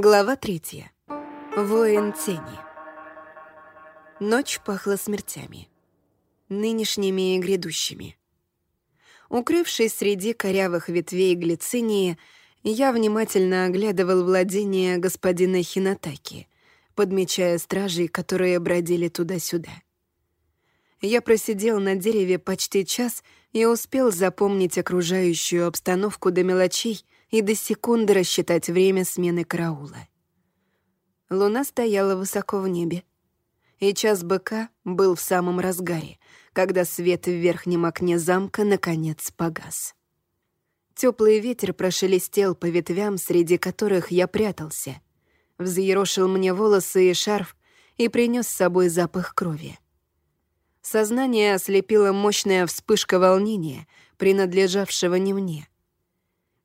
Глава третья. Воин тени. Ночь пахла смертями. Нынешними и грядущими. Укрывшись среди корявых ветвей глицинии, я внимательно оглядывал владение господина Хинатаки, подмечая стражей, которые бродили туда-сюда. Я просидел на дереве почти час и успел запомнить окружающую обстановку до мелочей и до секунды рассчитать время смены караула. Луна стояла высоко в небе, и час быка был в самом разгаре, когда свет в верхнем окне замка наконец погас. Теплый ветер прошелестел по ветвям, среди которых я прятался, взъерошил мне волосы и шарф и принес с собой запах крови. Сознание ослепила мощная вспышка волнения, принадлежавшего не мне.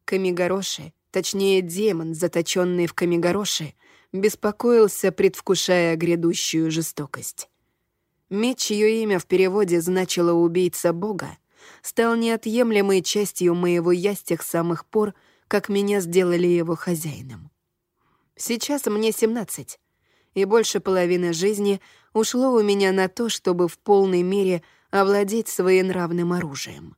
Камигороши, точнее демон, заточенный в Камигороши, беспокоился, предвкушая грядущую жестокость. Меч, чье имя в переводе значило «убийца Бога», стал неотъемлемой частью моего я с тех самых пор, как меня сделали его хозяином. Сейчас мне 17, и больше половины жизни ушло у меня на то, чтобы в полной мере овладеть своенравным оружием.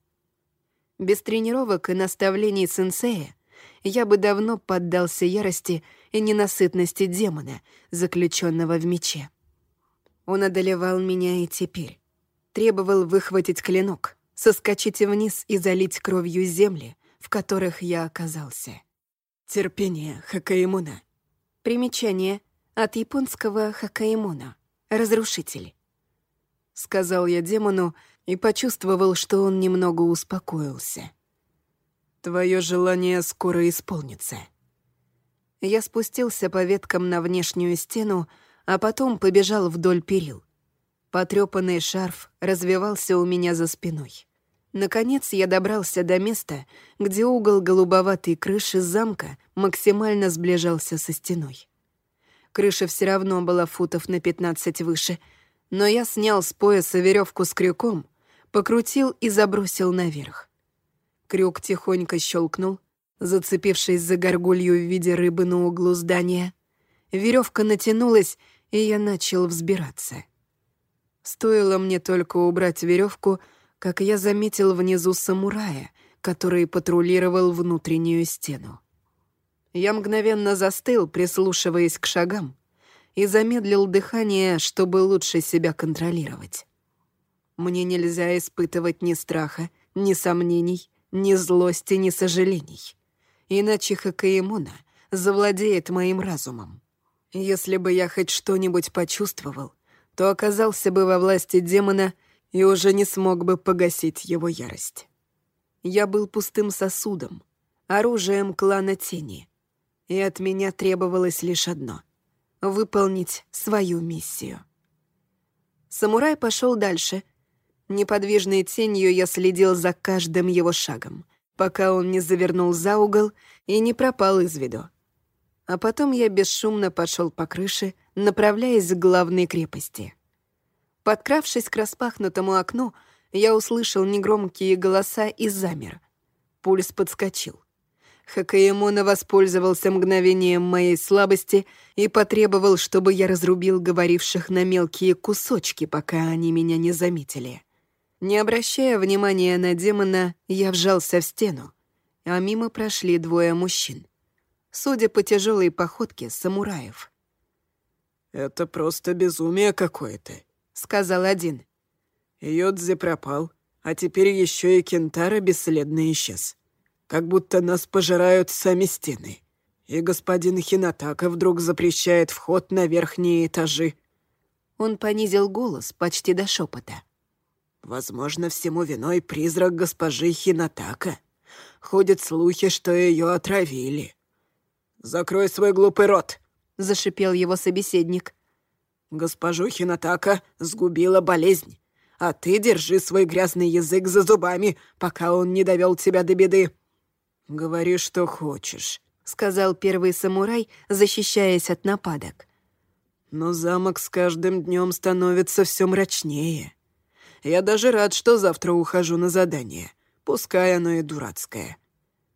Без тренировок и наставлений сенсея я бы давно поддался ярости и ненасытности демона, заключенного в мече. Он одолевал меня и теперь. Требовал выхватить клинок, соскочить вниз и залить кровью земли, в которых я оказался. Терпение Хакаимуна. Примечание от японского Хакаимуна. Разрушитель. Сказал я демону и почувствовал, что он немного успокоился. Твое желание скоро исполнится. Я спустился по веткам на внешнюю стену, а потом побежал вдоль перил. Потрёпанный шарф развивался у меня за спиной. Наконец я добрался до места, где угол голубоватой крыши замка максимально сближался со стеной. Крыша все равно была футов на 15 выше, но я снял с пояса веревку с крюком, покрутил и забросил наверх. Крюк тихонько щелкнул, зацепившись за горгулью в виде рыбы на углу здания. Веревка натянулась, и я начал взбираться. Стоило мне только убрать веревку, как я заметил внизу самурая, который патрулировал внутреннюю стену. Я мгновенно застыл, прислушиваясь к шагам, и замедлил дыхание, чтобы лучше себя контролировать. Мне нельзя испытывать ни страха, ни сомнений, ни злости, ни сожалений. Иначе Хакаимуна завладеет моим разумом. Если бы я хоть что-нибудь почувствовал, то оказался бы во власти демона и уже не смог бы погасить его ярость. Я был пустым сосудом, оружием клана Тени, и от меня требовалось лишь одно — выполнить свою миссию. Самурай пошел дальше. Неподвижной тенью я следил за каждым его шагом, пока он не завернул за угол и не пропал из виду. А потом я бесшумно пошел по крыше, направляясь к главной крепости. Подкравшись к распахнутому окну, я услышал негромкие голоса и замер. Пульс подскочил. Хакаемона воспользовался мгновением моей слабости и потребовал, чтобы я разрубил говоривших на мелкие кусочки, пока они меня не заметили. Не обращая внимания на демона, я вжался в стену, а мимо прошли двое мужчин. Судя по тяжелой походке, самураев. «Это просто безумие какое-то», — сказал один. Йодзи пропал, а теперь еще и Кентара бесследно исчез. Как будто нас пожирают сами стены. И господин Хинатака вдруг запрещает вход на верхние этажи. Он понизил голос почти до шепота. Возможно, всему виной призрак госпожи Хинатака. Ходят слухи, что ее отравили. «Закрой свой глупый рот!» — зашипел его собеседник. «Госпожу Хинатака сгубила болезнь, а ты держи свой грязный язык за зубами, пока он не довел тебя до беды. Говори, что хочешь», — сказал первый самурай, защищаясь от нападок. «Но замок с каждым днем становится все мрачнее. Я даже рад, что завтра ухожу на задание, пускай оно и дурацкое.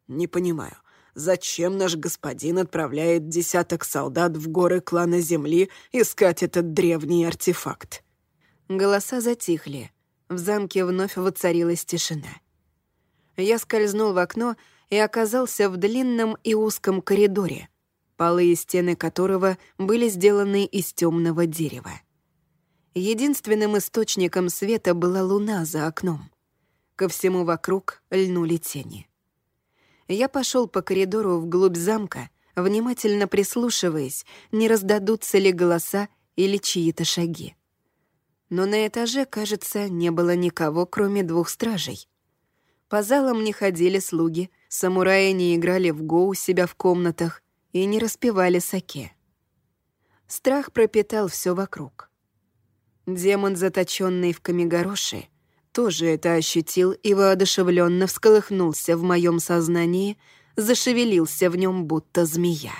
Не понимаю, Зачем наш господин отправляет десяток солдат в горы клана Земли искать этот древний артефакт?» Голоса затихли. В замке вновь воцарилась тишина. Я скользнул в окно и оказался в длинном и узком коридоре, полы и стены которого были сделаны из темного дерева. Единственным источником света была луна за окном. Ко всему вокруг льнули тени. Я пошел по коридору вглубь замка, внимательно прислушиваясь, не раздадутся ли голоса или чьи-то шаги. Но на этаже, кажется, не было никого, кроме двух стражей. По залам не ходили слуги, самураи не играли в го у себя в комнатах и не распевали саке. Страх пропитал все вокруг. Демон, заточенный в Камигороши, тоже это ощутил и воодушевленно всколыхнулся в моем сознании, зашевелился в нем будто змея.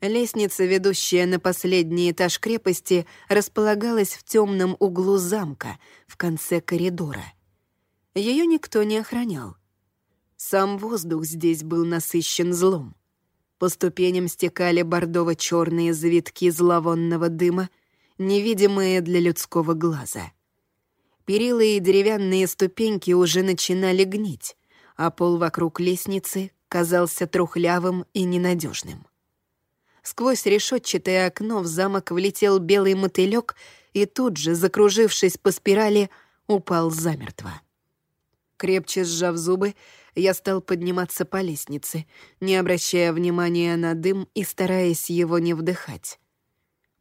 Лестница, ведущая на последний этаж крепости, располагалась в темном углу замка, в конце коридора. Ее никто не охранял. Сам воздух здесь был насыщен злом. По ступеням стекали бордово-черные завитки зловонного дыма, невидимые для людского глаза. Перила и деревянные ступеньки уже начинали гнить, а пол вокруг лестницы казался трухлявым и ненадежным. Сквозь решетчатое окно в замок влетел белый мотылек и тут же, закружившись по спирали, упал замертво. Крепче сжав зубы, я стал подниматься по лестнице, не обращая внимания на дым и стараясь его не вдыхать.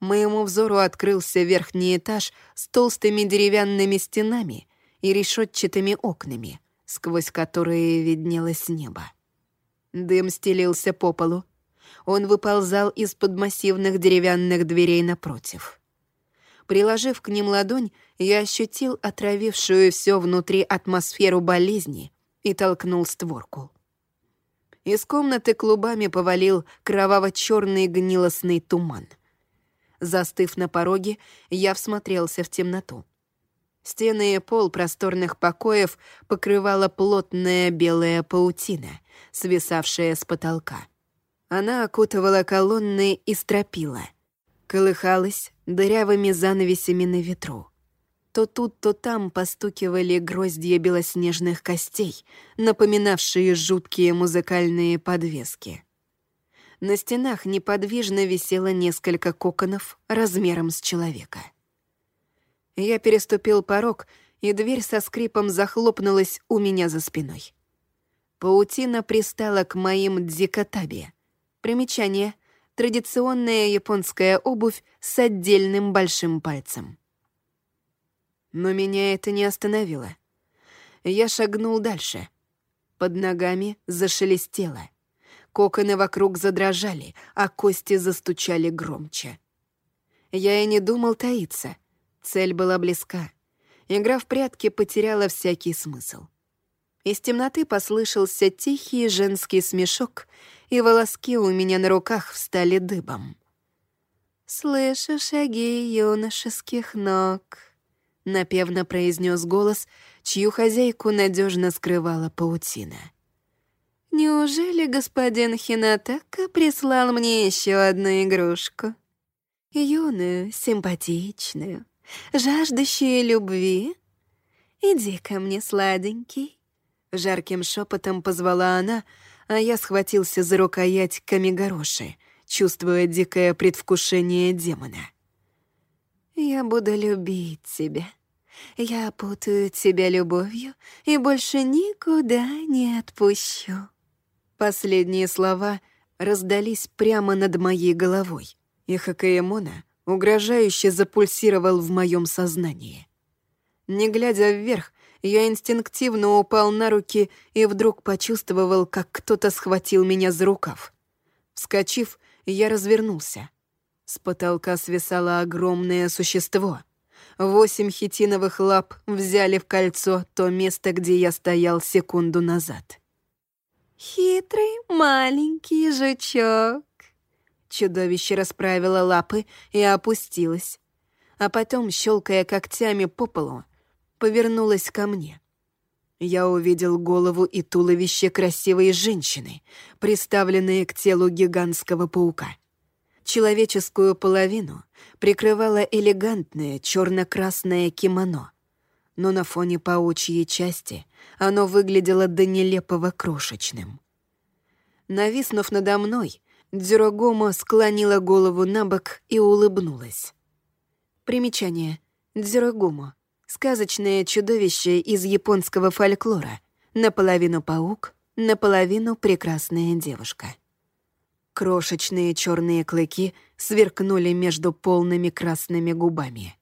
Моему взору открылся верхний этаж с толстыми деревянными стенами и решетчатыми окнами, сквозь которые виднелось небо. Дым стелился по полу. Он выползал из-под массивных деревянных дверей напротив. Приложив к ним ладонь, я ощутил отравившую все внутри атмосферу болезни и толкнул створку. Из комнаты клубами повалил кроваво-черный гнилостный туман — Застыв на пороге, я всмотрелся в темноту. Стены и пол просторных покоев покрывала плотная белая паутина, свисавшая с потолка. Она окутывала колонны и стропила. Колыхалась дырявыми занавесями на ветру. То тут, то там постукивали гроздья белоснежных костей, напоминавшие жуткие музыкальные подвески. На стенах неподвижно висело несколько коконов размером с человека. Я переступил порог, и дверь со скрипом захлопнулась у меня за спиной. Паутина пристала к моим дзикатаби. Примечание — традиционная японская обувь с отдельным большим пальцем. Но меня это не остановило. Я шагнул дальше. Под ногами зашелестело. Коконы вокруг задрожали, а кости застучали громче. Я и не думал таиться. Цель была близка. Игра в прятки потеряла всякий смысл. Из темноты послышался тихий женский смешок, и волоски у меня на руках встали дыбом. «Слышу шаги юношеских ног», — напевно произнес голос, чью хозяйку надежно скрывала паутина. Неужели господин Хинатака прислал мне еще одну игрушку? Юную, симпатичную, жаждущую любви? Иди ко мне, сладенький. Жарким шепотом позвала она, а я схватился за рукоять Камигороши, чувствуя дикое предвкушение демона. «Я буду любить тебя. Я путаю тебя любовью и больше никуда не отпущу». Последние слова раздались прямо над моей головой, и Хакаемона угрожающе запульсировал в моем сознании. Не глядя вверх, я инстинктивно упал на руки и вдруг почувствовал, как кто-то схватил меня за рукав. Вскочив, я развернулся. С потолка свисало огромное существо. Восемь хитиновых лап взяли в кольцо то место, где я стоял секунду назад. «Хитрый маленький жучок!» Чудовище расправило лапы и опустилось, а потом, щелкая когтями по полу, повернулось ко мне. Я увидел голову и туловище красивой женщины, приставленные к телу гигантского паука. Человеческую половину прикрывало элегантное черно-красное кимоно, но на фоне паучьей части оно выглядело до нелепого крошечным. Нависнув надо мной, Дзюрогомо склонила голову на бок и улыбнулась. Примечание. Дзюрогомо — сказочное чудовище из японского фольклора, наполовину паук, наполовину прекрасная девушка. Крошечные черные клыки сверкнули между полными красными губами.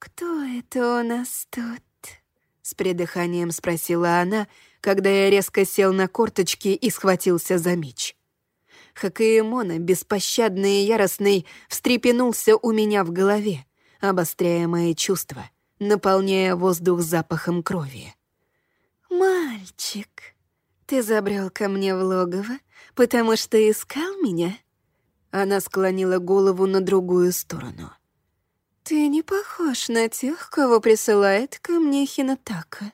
«Кто это у нас тут?» — с придыханием спросила она, когда я резко сел на корточки и схватился за меч. Хакаемона, беспощадный и яростный, встрепенулся у меня в голове, обостряя мои чувства, наполняя воздух запахом крови. «Мальчик, ты забрел ко мне в логово, потому что искал меня?» Она склонила голову на другую сторону. «Ты не похож на тех, кого присылает ко мне Хинатака.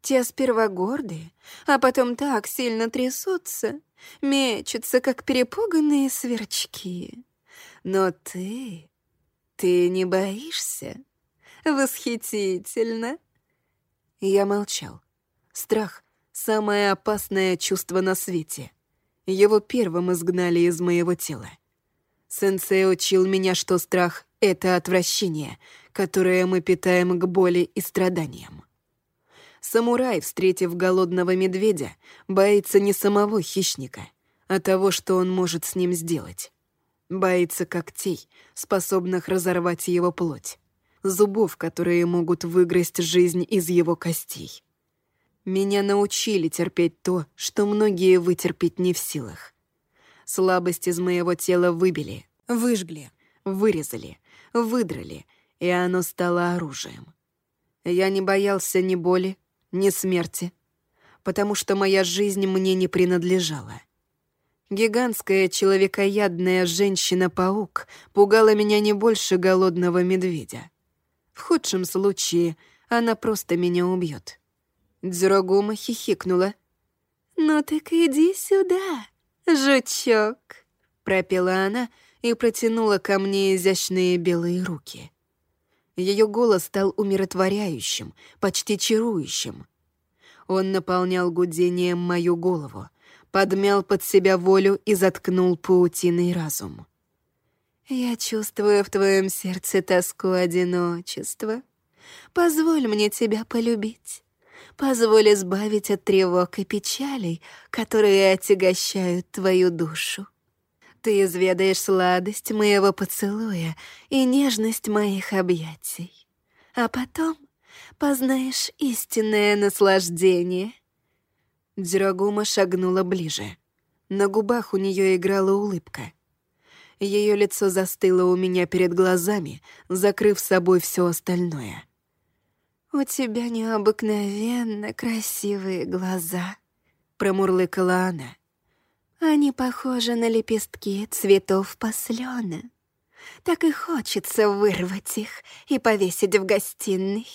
Те сперва гордые, а потом так сильно трясутся, мечутся, как перепуганные сверчки. Но ты... ты не боишься? Восхитительно!» Я молчал. Страх — самое опасное чувство на свете. Его первым изгнали из моего тела. Сенсей учил меня, что страх — это отвращение, которое мы питаем к боли и страданиям. Самурай, встретив голодного медведя, боится не самого хищника, а того, что он может с ним сделать. Боится когтей, способных разорвать его плоть, зубов, которые могут выгрызть жизнь из его костей. Меня научили терпеть то, что многие вытерпеть не в силах. Слабость из моего тела выбили, выжгли, вырезали, выдрали, и оно стало оружием. Я не боялся ни боли, ни смерти, потому что моя жизнь мне не принадлежала. Гигантская человекоядная женщина-паук пугала меня не больше голодного медведя. В худшем случае она просто меня убьет. Дзюрогума хихикнула. «Ну так иди сюда, жучок», — пропела она и протянула ко мне изящные белые руки. Ее голос стал умиротворяющим, почти чарующим. Он наполнял гудением мою голову, подмял под себя волю и заткнул паутиной разум. «Я чувствую в твоем сердце тоску одиночества. Позволь мне тебя полюбить. Позволь избавить от тревог и печалей, которые отягощают твою душу. Ты изведаешь сладость моего поцелуя и нежность моих объятий. А потом познаешь истинное наслаждение». Дзюрагума шагнула ближе. На губах у нее играла улыбка. Ее лицо застыло у меня перед глазами, закрыв собой все остальное. «У тебя необыкновенно красивые глаза», — промурлыкала она. Они похожи на лепестки цветов послена. Так и хочется вырвать их и повесить в гостиной.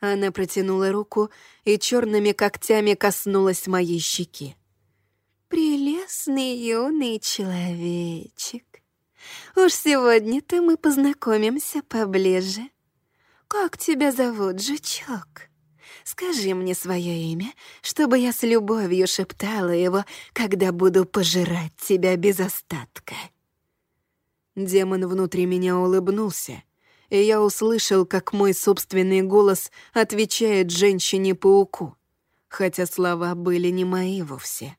Она протянула руку и черными когтями коснулась моей щеки. «Прелестный юный человечек. Уж сегодня-то мы познакомимся поближе. Как тебя зовут, жучок?» Скажи мне свое имя, чтобы я с любовью шептала его, когда буду пожирать тебя без остатка». Демон внутри меня улыбнулся, и я услышал, как мой собственный голос отвечает женщине-пауку, хотя слова были не мои вовсе.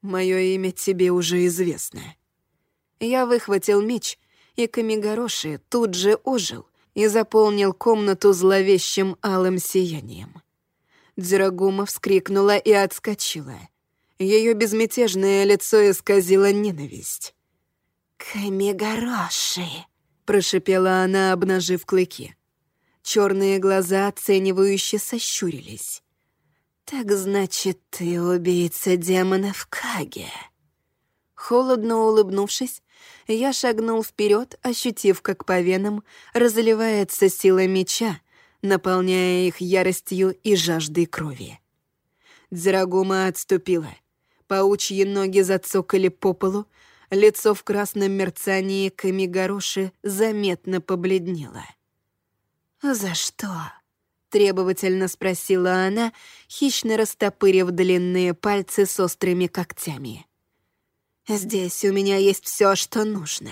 «Мое имя тебе уже известно». Я выхватил меч, и Камигороши тут же ожил — и заполнил комнату зловещим алым сиянием. Дзирагума вскрикнула и отскочила. Ее безмятежное лицо исказило ненависть. «Камигороши!» — прошипела она, обнажив клыки. Черные глаза оценивающе сощурились. «Так значит, ты убийца демонов Каге?» Холодно улыбнувшись, я шагнул вперед, ощутив, как по венам разливается сила меча, наполняя их яростью и жаждой крови. Дзирагума отступила. Паучьи ноги зацокали по полу, лицо в красном мерцании Камигороши заметно побледнело. «За что?» — требовательно спросила она, хищно растопырив длинные пальцы с острыми когтями. «Здесь у меня есть все, что нужно.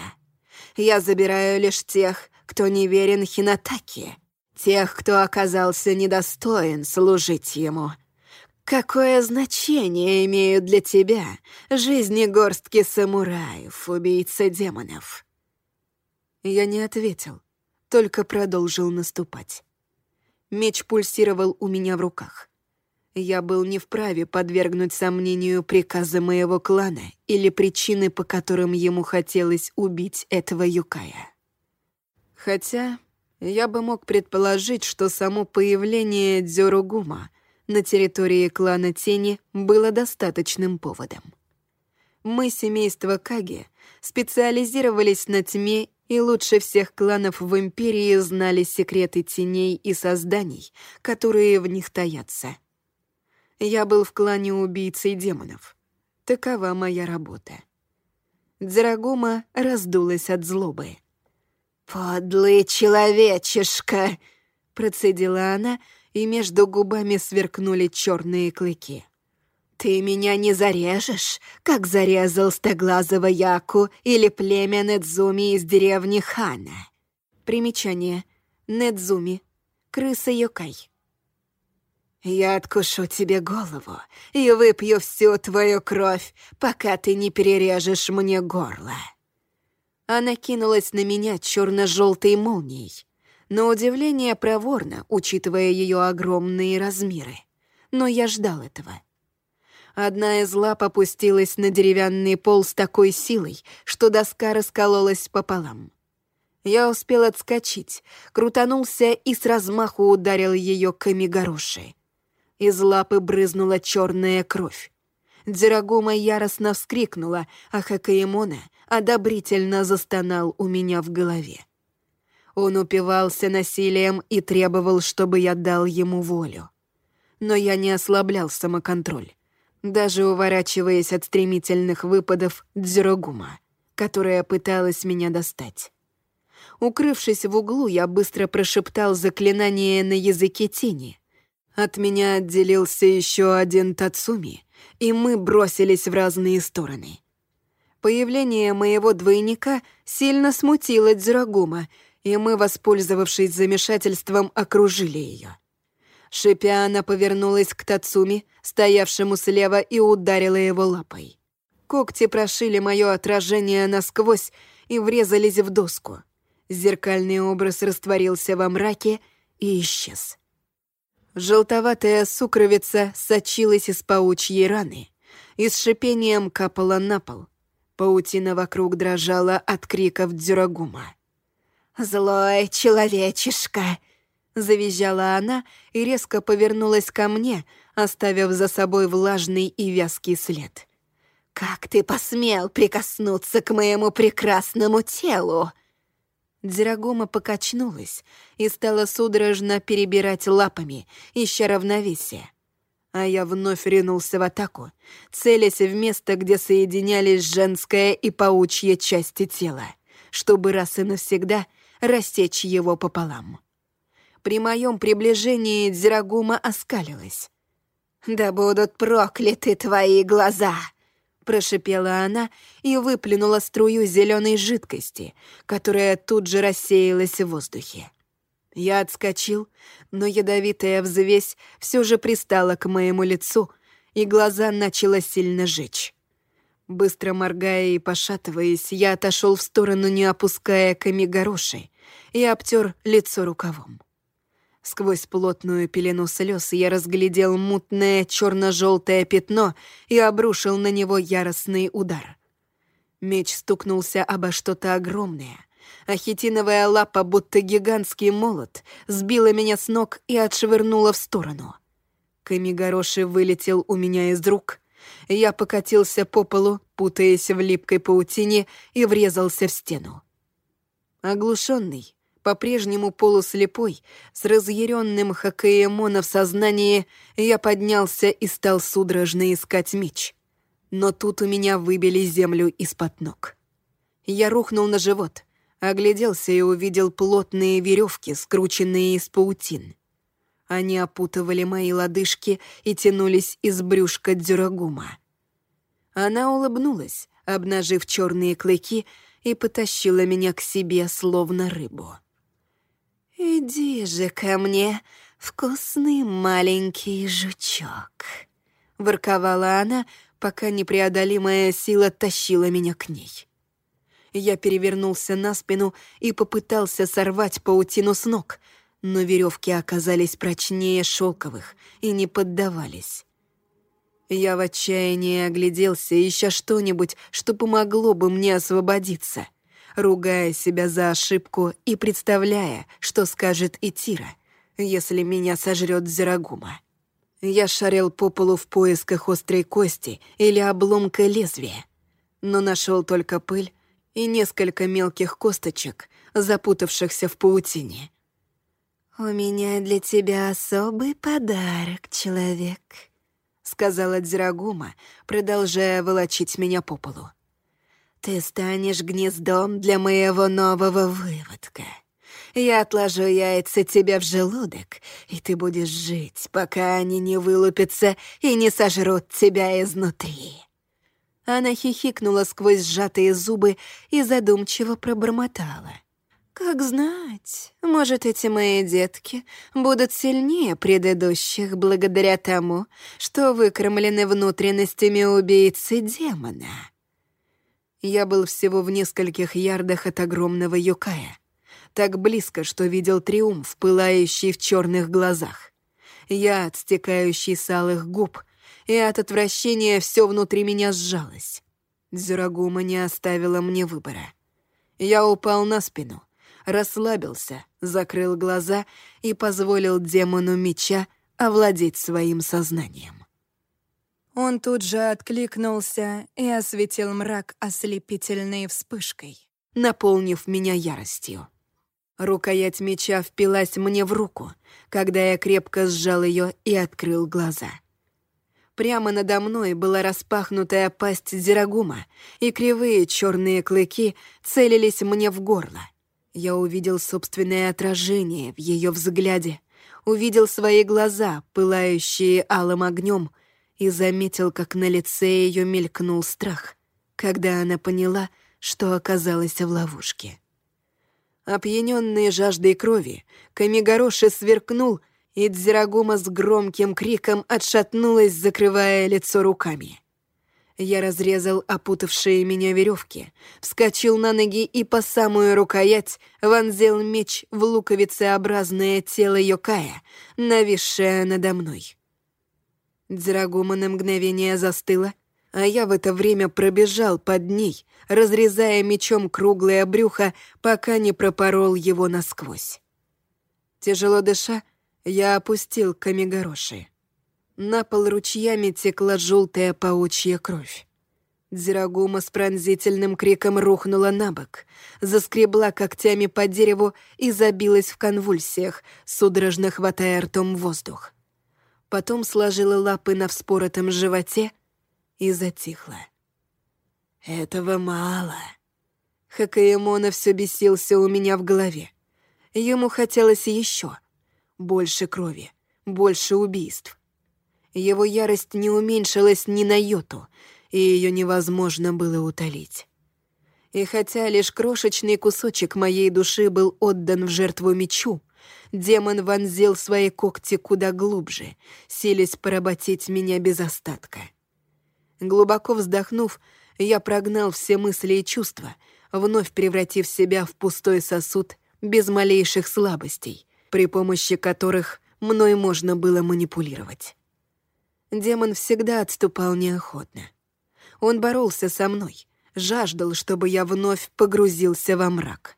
Я забираю лишь тех, кто не верен Хинатаки, тех, кто оказался недостоин служить ему. Какое значение имеют для тебя жизни горстки самураев, убийца демонов?» Я не ответил, только продолжил наступать. Меч пульсировал у меня в руках. Я был не вправе подвергнуть сомнению приказа моего клана или причины, по которым ему хотелось убить этого Юкая. Хотя я бы мог предположить, что само появление Дзюругума на территории клана Тени было достаточным поводом. Мы, семейство Каги, специализировались на тьме и лучше всех кланов в Империи знали секреты теней и созданий, которые в них таятся. Я был в клане убийцы демонов. Такова моя работа. Дзарагума раздулась от злобы. «Подлый человечишка!» — процедила она, и между губами сверкнули черные клыки. «Ты меня не зарежешь, как зарезал стоглазого Яку или племя Недзуми из деревни Хана». Примечание. Недзуми. Крыса-йокай. «Я откушу тебе голову и выпью всю твою кровь, пока ты не перережешь мне горло». Она кинулась на меня черно-желтой молнией. На удивление проворно, учитывая ее огромные размеры. Но я ждал этого. Одна из лап опустилась на деревянный пол с такой силой, что доска раскололась пополам. Я успел отскочить, крутанулся и с размаху ударил ее камигороши. Из лапы брызнула черная кровь. Дзирагума яростно вскрикнула, а Хакаемона одобрительно застонал у меня в голове. Он упивался насилием и требовал, чтобы я дал ему волю. Но я не ослаблял самоконтроль даже уворачиваясь от стремительных выпадов Дзюрогума, которая пыталась меня достать. Укрывшись в углу, я быстро прошептал заклинание на языке тени. От меня отделился еще один Тацуми, и мы бросились в разные стороны. Появление моего двойника сильно смутило Дзюрогума, и мы, воспользовавшись замешательством, окружили ее. Шипя, она повернулась к Тацуми, стоявшему слева, и ударила его лапой. Когти прошили мое отражение насквозь и врезались в доску. Зеркальный образ растворился во мраке и исчез. Желтоватая сукровица сочилась из паучьей раны и с шипением капала на пол. Паутина вокруг дрожала от криков Дзюрагума. «Злой человечишка!» Завизжала она и резко повернулась ко мне, оставив за собой влажный и вязкий след. «Как ты посмел прикоснуться к моему прекрасному телу?» Дзирагома покачнулась и стала судорожно перебирать лапами, ища равновесие. А я вновь ринулся в атаку, целясь в место, где соединялись женская и паучья части тела, чтобы раз и навсегда рассечь его пополам. При моем приближении Дзирагума оскалилась. «Да будут прокляты твои глаза!» Прошипела она и выплюнула струю зеленой жидкости, которая тут же рассеялась в воздухе. Я отскочил, но ядовитая взвесь все же пристала к моему лицу, и глаза начала сильно жечь. Быстро моргая и пошатываясь, я отошел в сторону, не опуская камигороши, и обтер лицо рукавом. Сквозь плотную пелену слез я разглядел мутное черно-желтое пятно и обрушил на него яростный удар. Меч стукнулся обо что-то огромное, а лапа, будто гигантский молот, сбила меня с ног и отшвырнула в сторону. Камигороши вылетел у меня из рук. Я покатился по полу, путаясь в липкой паутине, и врезался в стену. Оглушенный, По-прежнему полуслепой, с разъяренным хоккеемона в сознании, я поднялся и стал судорожно искать меч. Но тут у меня выбили землю из-под ног. Я рухнул на живот, огляделся и увидел плотные веревки, скрученные из паутин. Они опутывали мои лодыжки и тянулись из брюшка Дзюрагума. Она улыбнулась, обнажив черные клыки, и потащила меня к себе, словно рыбу. «Иди же ко мне, вкусный маленький жучок», — ворковала она, пока непреодолимая сила тащила меня к ней. Я перевернулся на спину и попытался сорвать паутину с ног, но веревки оказались прочнее шелковых и не поддавались. Я в отчаянии огляделся, ища что-нибудь, что помогло бы мне освободиться — ругая себя за ошибку и представляя, что скажет Итира, если меня сожрет Зерагума. Я шарил по полу в поисках острой кости или обломка лезвия, но нашел только пыль и несколько мелких косточек, запутавшихся в паутине. «У меня для тебя особый подарок, человек», — сказала Дзирагума, продолжая волочить меня по полу. Ты станешь гнездом для моего нового выводка. Я отложу яйца тебе в желудок, и ты будешь жить, пока они не вылупятся и не сожрут тебя изнутри». Она хихикнула сквозь сжатые зубы и задумчиво пробормотала. «Как знать, может, эти мои детки будут сильнее предыдущих благодаря тому, что выкормлены внутренностями убийцы демона». Я был всего в нескольких ярдах от огромного юкая. Так близко, что видел триумф, пылающий в черных глазах. Я, стекающий с алых губ, и от отвращения все внутри меня сжалось. Зюрагума не оставила мне выбора. Я упал на спину, расслабился, закрыл глаза и позволил демону меча овладеть своим сознанием. Он тут же откликнулся и осветил мрак ослепительной вспышкой, наполнив меня яростью. Рукоять меча впилась мне в руку, когда я крепко сжал ее и открыл глаза. Прямо надо мной была распахнутая пасть Зирагума, и кривые черные клыки целились мне в горло. Я увидел собственное отражение в ее взгляде, увидел свои глаза, пылающие алым огнем, и заметил, как на лице ее мелькнул страх, когда она поняла, что оказалась в ловушке. Опьяненный жаждой крови, Камигороши сверкнул, и Дзирагума с громким криком отшатнулась, закрывая лицо руками. Я разрезал опутавшие меня веревки, вскочил на ноги и по самую рукоять вонзил меч в луковицеобразное тело Йокая, нависшее надо мной. Дзирагума на мгновение застыла, а я в это время пробежал под ней, разрезая мечом круглое брюхо, пока не пропорол его насквозь. Тяжело дыша, я опустил камигороши. На пол ручьями текла желтая паучья кровь. Дзирагума с пронзительным криком рухнула на бок, заскребла когтями по дереву и забилась в конвульсиях, судорожно хватая ртом воздух потом сложила лапы на вспоротом животе и затихла. «Этого мало». Хакаемона все бесился у меня в голове. Ему хотелось еще. Больше крови, больше убийств. Его ярость не уменьшилась ни на йоту, и ее невозможно было утолить. И хотя лишь крошечный кусочек моей души был отдан в жертву мечу, демон вонзил свои когти куда глубже, силясь поработить меня без остатка. Глубоко вздохнув, я прогнал все мысли и чувства, вновь превратив себя в пустой сосуд без малейших слабостей, при помощи которых мной можно было манипулировать. Демон всегда отступал неохотно. Он боролся со мной, жаждал, чтобы я вновь погрузился во мрак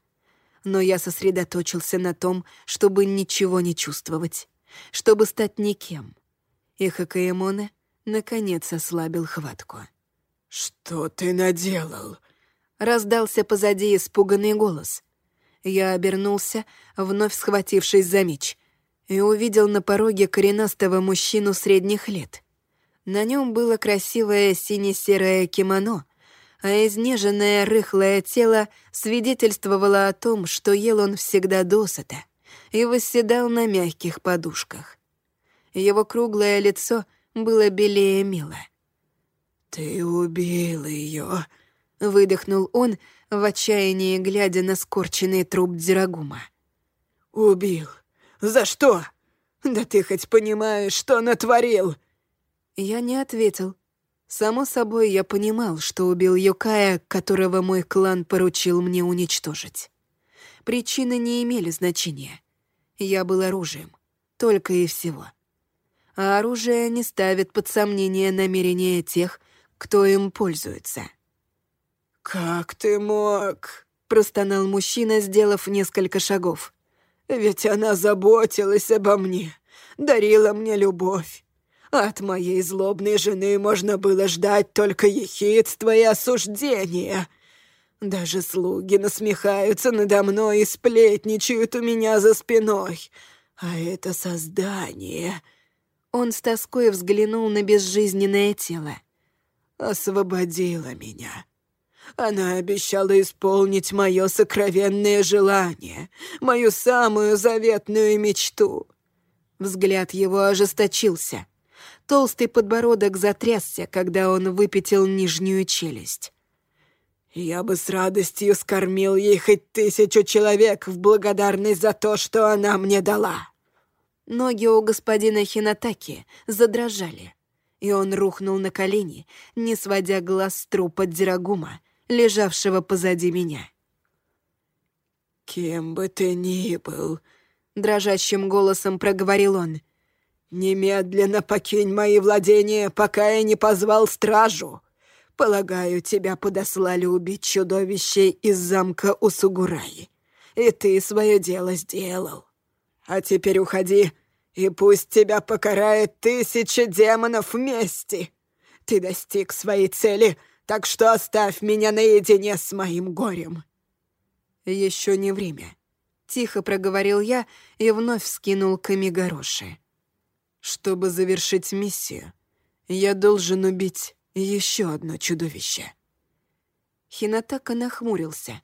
но я сосредоточился на том, чтобы ничего не чувствовать, чтобы стать никем. И Хакаэмоне наконец ослабил хватку. «Что ты наделал?» Раздался позади испуганный голос. Я обернулся, вновь схватившись за меч, и увидел на пороге коренастого мужчину средних лет. На нем было красивое сине-серое кимоно, а изнеженное рыхлое тело свидетельствовало о том, что ел он всегда досыта и восседал на мягких подушках. Его круглое лицо было белее мела. «Ты убил ее, выдохнул он, в отчаянии глядя на скорченный труп Дзирагума. «Убил? За что? Да ты хоть понимаешь, что натворил?» Я не ответил. Само собой, я понимал, что убил Юкая, которого мой клан поручил мне уничтожить. Причины не имели значения. Я был оружием. Только и всего. А оружие не ставит под сомнение намерения тех, кто им пользуется. «Как ты мог?» — простонал мужчина, сделав несколько шагов. «Ведь она заботилась обо мне, дарила мне любовь. От моей злобной жены можно было ждать только ехидства и осуждения. Даже слуги насмехаются надо мной и сплетничают у меня за спиной. А это создание...» Он с тоской взглянул на безжизненное тело. «Освободила меня. Она обещала исполнить мое сокровенное желание, мою самую заветную мечту». Взгляд его ожесточился. Толстый подбородок затрясся, когда он выпятил нижнюю челюсть. «Я бы с радостью скормил ей хоть тысячу человек в благодарность за то, что она мне дала». Ноги у господина Хинатаки задрожали, и он рухнул на колени, не сводя глаз с трупа Дзирагума, лежавшего позади меня. «Кем бы ты ни был», — дрожащим голосом проговорил он, «немедленно покинь мои владения, пока я не позвал стражу. Полагаю, тебя подослали убить чудовище из замка Усугураи, и ты свое дело сделал. А теперь уходи, и пусть тебя покарает тысяча демонов вместе. Ты достиг своей цели — так что оставь меня наедине с моим горем». «Еще не время», — тихо проговорил я и вновь скинул Камигороши. «Чтобы завершить миссию, я должен убить еще одно чудовище». Хинатака нахмурился,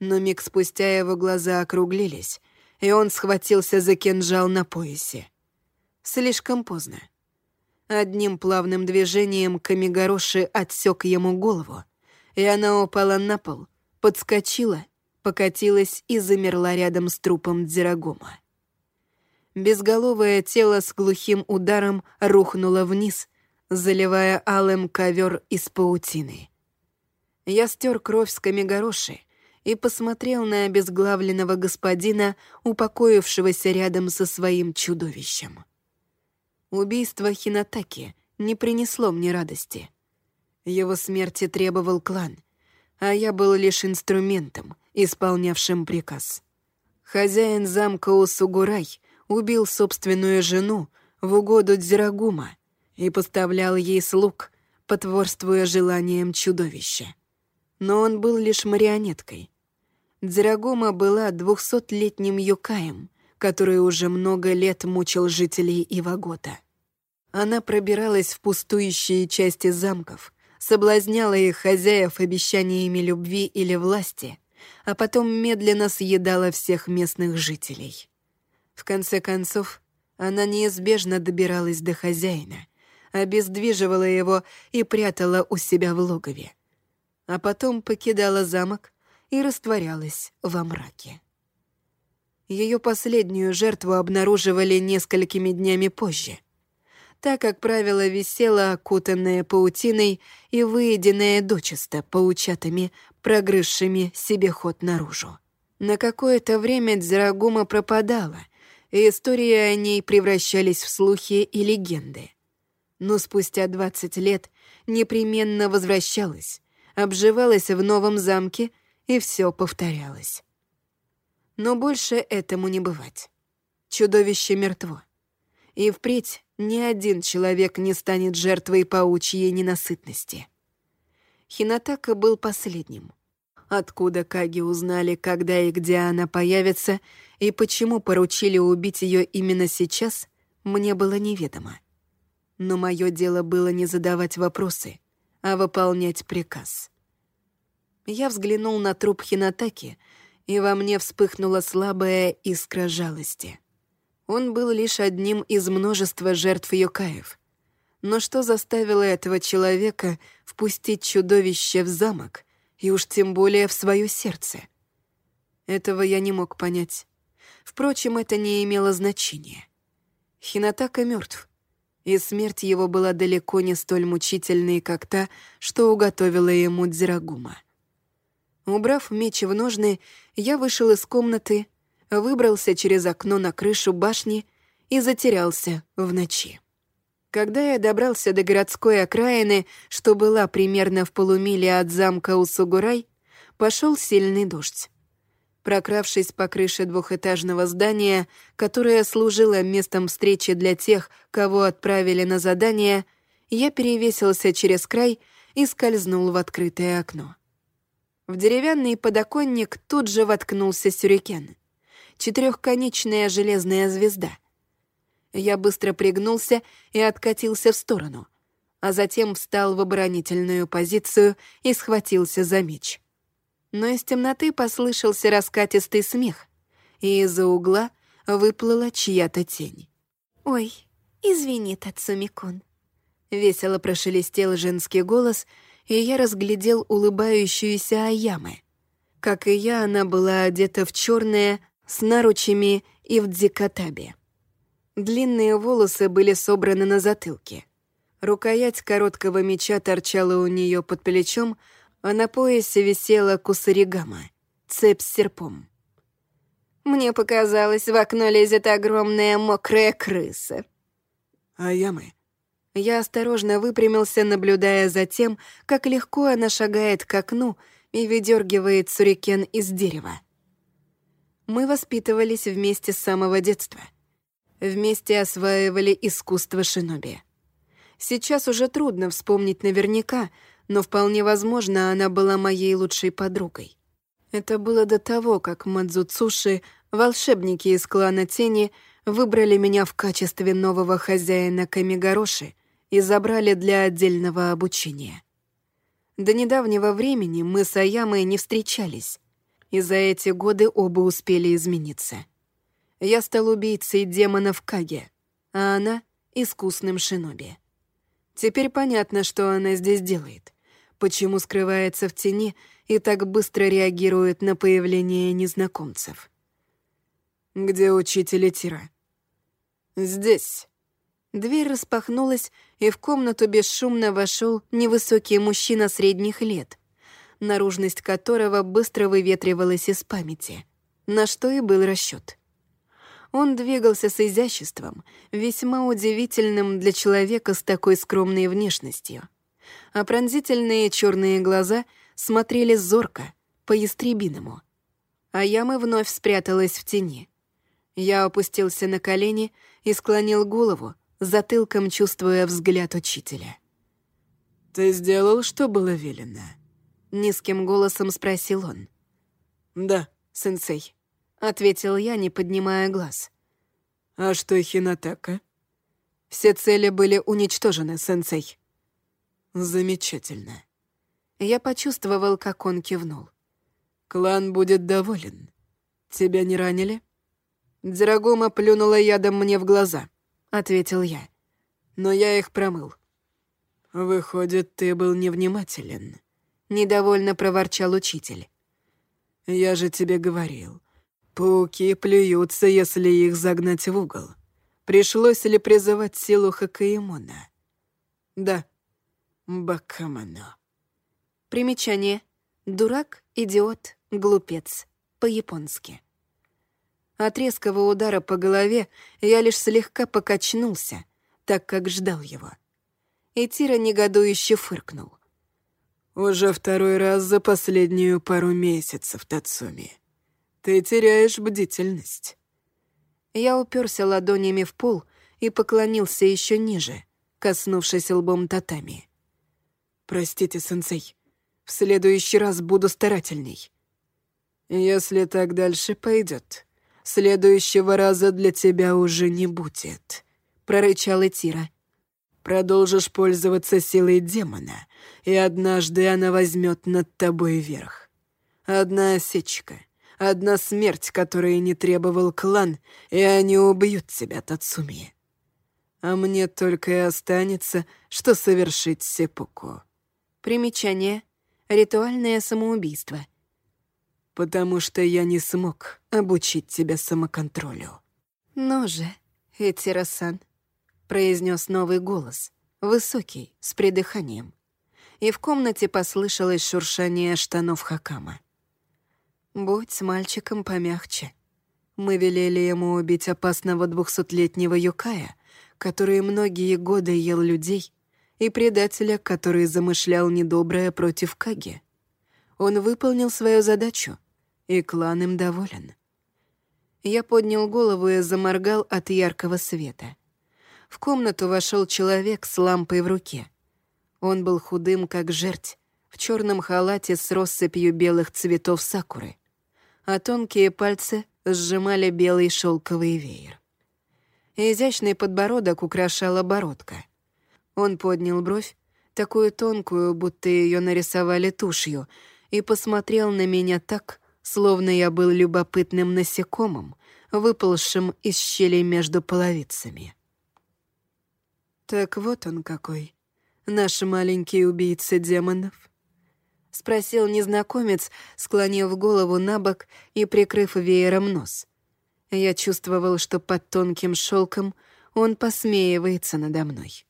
но миг спустя его глаза округлились, и он схватился за кинжал на поясе. Слишком поздно. Одним плавным движением Камигороши отсек ему голову, и она упала на пол, подскочила, покатилась и замерла рядом с трупом Дзирагума. Безголовое тело с глухим ударом рухнуло вниз, заливая алым ковер из паутины. Я стер кровь с Камигороши и посмотрел на обезглавленного господина, упокоившегося рядом со своим чудовищем. Убийство Хинатаки не принесло мне радости. Его смерти требовал клан, а я был лишь инструментом, исполнявшим приказ. Хозяин замка Усугурай убил собственную жену в угоду Дзирагума и поставлял ей слуг, потворствуя желаниям чудовища. Но он был лишь марионеткой. Дзирагума была двухсотлетним юкаем, который уже много лет мучил жителей Ивагота. Она пробиралась в пустующие части замков, соблазняла их хозяев обещаниями любви или власти, а потом медленно съедала всех местных жителей. В конце концов, она неизбежно добиралась до хозяина, обездвиживала его и прятала у себя в логове. А потом покидала замок и растворялась во мраке. Ее последнюю жертву обнаруживали несколькими днями позже. Та, как правило, висела окутанная паутиной и выеденная дочисто паучатами, прогрызшими себе ход наружу. На какое-то время Дзирагума пропадала, и истории о ней превращались в слухи и легенды. Но спустя 20 лет непременно возвращалась, обживалась в новом замке, и все повторялось. Но больше этому не бывать. Чудовище мертво. И впредь ни один человек не станет жертвой паучьей ненасытности. Хинатака был последним. Откуда Каги узнали, когда и где она появится, и почему поручили убить ее именно сейчас, мне было неведомо. Но мое дело было не задавать вопросы, а выполнять приказ. Я взглянул на труп Хинатаки, и во мне вспыхнула слабая искра жалости. Он был лишь одним из множества жертв Йокаев. Но что заставило этого человека впустить чудовище в замок, и уж тем более в свое сердце? Этого я не мог понять. Впрочем, это не имело значения. Хинатака мертв, и смерть его была далеко не столь мучительной, как та, что уготовила ему Дзирагума. Убрав меч в ножны, я вышел из комнаты, выбрался через окно на крышу башни и затерялся в ночи. Когда я добрался до городской окраины, что была примерно в полумиле от замка Усугурай, пошел сильный дождь. Прокравшись по крыше двухэтажного здания, которое служило местом встречи для тех, кого отправили на задание, я перевесился через край и скользнул в открытое окно. В деревянный подоконник тут же воткнулся сюрикен. Четырехконечная железная звезда. Я быстро пригнулся и откатился в сторону, а затем встал в оборонительную позицию и схватился за меч. Но из темноты послышался раскатистый смех, и из-за угла выплыла чья-то тень. «Ой, извини, Тацумикун», — весело прошелестел женский голос — и я разглядел улыбающуюся Аямы. Как и я, она была одета в черное, с наручами и в дзикатабе. Длинные волосы были собраны на затылке. Рукоять короткого меча торчала у нее под плечом, а на поясе висела кусаригама, цепь с серпом. Мне показалось, в окно лезет огромная мокрая крыса. «Аямы», я осторожно выпрямился, наблюдая за тем, как легко она шагает к окну и выдергивает сурикен из дерева. Мы воспитывались вместе с самого детства. Вместе осваивали искусство шиноби. Сейчас уже трудно вспомнить наверняка, но вполне возможно, она была моей лучшей подругой. Это было до того, как Мадзуцуши, волшебники из клана Тени, выбрали меня в качестве нового хозяина Камигороши и забрали для отдельного обучения. До недавнего времени мы с Аямой не встречались, и за эти годы оба успели измениться. Я стал убийцей демонов Каге, а она — искусным шиноби. Теперь понятно, что она здесь делает, почему скрывается в тени и так быстро реагирует на появление незнакомцев. «Где учитель Тира?» «Здесь», Дверь распахнулась, и в комнату бесшумно вошел невысокий мужчина средних лет, наружность которого быстро выветривалась из памяти, на что и был расчет. Он двигался с изяществом, весьма удивительным для человека с такой скромной внешностью. А пронзительные черные глаза смотрели зорко, по-ястребиному. А яма вновь спряталась в тени. Я опустился на колени и склонил голову, затылком чувствуя взгляд учителя. «Ты сделал, что было велено?» — низким голосом спросил он. «Да, сенсей», — ответил я, не поднимая глаз. «А что Хинатака?» «Все цели были уничтожены, сенсей». «Замечательно». Я почувствовал, как он кивнул. «Клан будет доволен. Тебя не ранили?» Дорогома плюнула ядом мне в глаза ответил я. Но я их промыл. «Выходит, ты был невнимателен», — недовольно проворчал учитель. «Я же тебе говорил. Пауки плюются, если их загнать в угол. Пришлось ли призывать силу Хакаимона?» «Да, Бакамано». Примечание. Дурак, идиот, глупец. По-японски. От резкого удара по голове я лишь слегка покачнулся, так как ждал его. И Тира негодующе фыркнул. «Уже второй раз за последнюю пару месяцев, Тацуми. Ты теряешь бдительность». Я уперся ладонями в пол и поклонился еще ниже, коснувшись лбом татами. «Простите, сенсей, В следующий раз буду старательней. Если так дальше пойдет, следующего раза для тебя уже не будет», — прорычала Тира. «Продолжишь пользоваться силой демона, и однажды она возьмет над тобой верх. Одна осечка, одна смерть, которой не требовал клан, и они убьют тебя, Тацуми. А мне только и останется, что совершить сепуку». Примечание. Ритуальное самоубийство — потому что я не смог обучить тебя самоконтролю». «Ну же, Этирасан», — произнес новый голос, высокий, с придыханием. И в комнате послышалось шуршание штанов Хакама. «Будь с мальчиком помягче. Мы велели ему убить опасного двухсотлетнего юкая, который многие годы ел людей, и предателя, который замышлял недоброе против Каги. Он выполнил свою задачу, и клан им доволен. Я поднял голову и заморгал от яркого света. В комнату вошел человек с лампой в руке. Он был худым, как жерть, в черном халате с россыпью белых цветов сакуры, а тонкие пальцы сжимали белый шелковый веер. Изящный подбородок украшала бородка. Он поднял бровь, такую тонкую, будто ее нарисовали тушью, и посмотрел на меня так, словно я был любопытным насекомым, выползшим из щели между половицами. «Так вот он какой, наш маленький убийца демонов», — спросил незнакомец, склонив голову на бок и прикрыв веером нос. Я чувствовал, что под тонким шелком он посмеивается надо мной.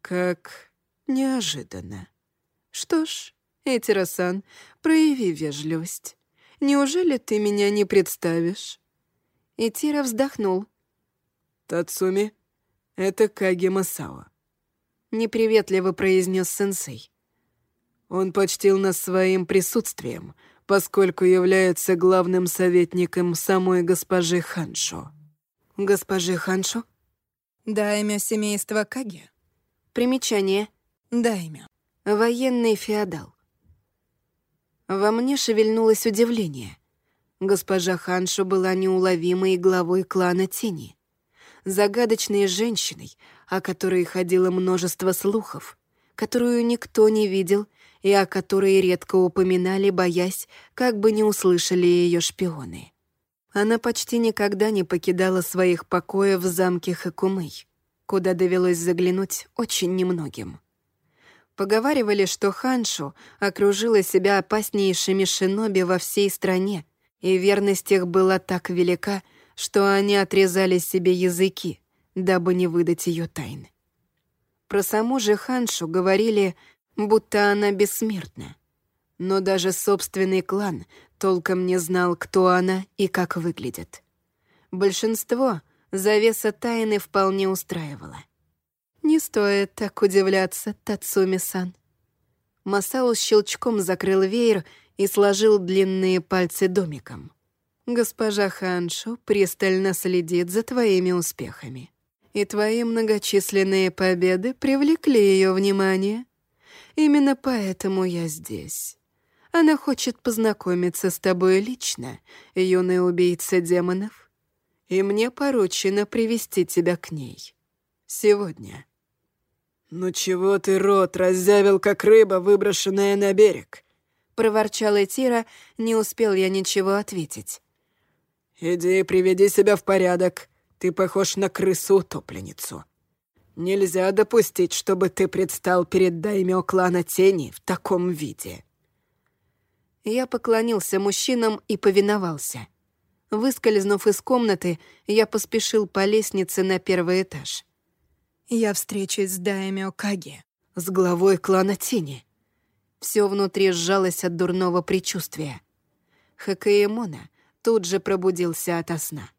«Как неожиданно. Что ж, Этирасан, прояви вежливость». Неужели ты меня не представишь?» И Тира вздохнул. «Тацуми, это Каги Масао», — неприветливо произнес сенсей. «Он почтил нас своим присутствием, поскольку является главным советником самой госпожи Ханшо». «Госпожи Ханшо?» «Даймё семейства Каги». Примечание. «Даймё». Военный феодал. Во мне шевельнулось удивление. Госпожа Ханшо была неуловимой главой клана Тени. Загадочной женщиной, о которой ходило множество слухов, которую никто не видел и о которой редко упоминали, боясь, как бы не услышали ее шпионы. Она почти никогда не покидала своих покоев в замке Хакумэй, куда довелось заглянуть очень немногим. Поговаривали, что Ханшу окружила себя опаснейшими шиноби во всей стране, и верность их была так велика, что они отрезали себе языки, дабы не выдать ее тайны. Про саму же Ханшу говорили, будто она бессмертна. Но даже собственный клан толком не знал, кто она и как выглядит. Большинство завеса тайны вполне устраивало — «Не стоит так удивляться, Тацуми-сан». Масао щелчком закрыл веер и сложил длинные пальцы домиком. «Госпожа Ханшо пристально следит за твоими успехами, и твои многочисленные победы привлекли ее внимание. Именно поэтому я здесь. Она хочет познакомиться с тобой лично, юный убийца демонов, и мне поручено привести тебя к ней. Сегодня». «Ну чего ты рот раззявил, как рыба, выброшенная на берег?» Проворчала Тира, не успел я ничего ответить. «Иди приведи себя в порядок. Ты похож на крысу-утопленницу. Нельзя допустить, чтобы ты предстал перед даймё клана Тени в таком виде». Я поклонился мужчинам и повиновался. Выскользнув из комнаты, я поспешил по лестнице на первый этаж. Я встречусь с Даймио Каги, с главой клана Тени. Все внутри сжалось от дурного предчувствия. Хакаемона тут же пробудился ото сна.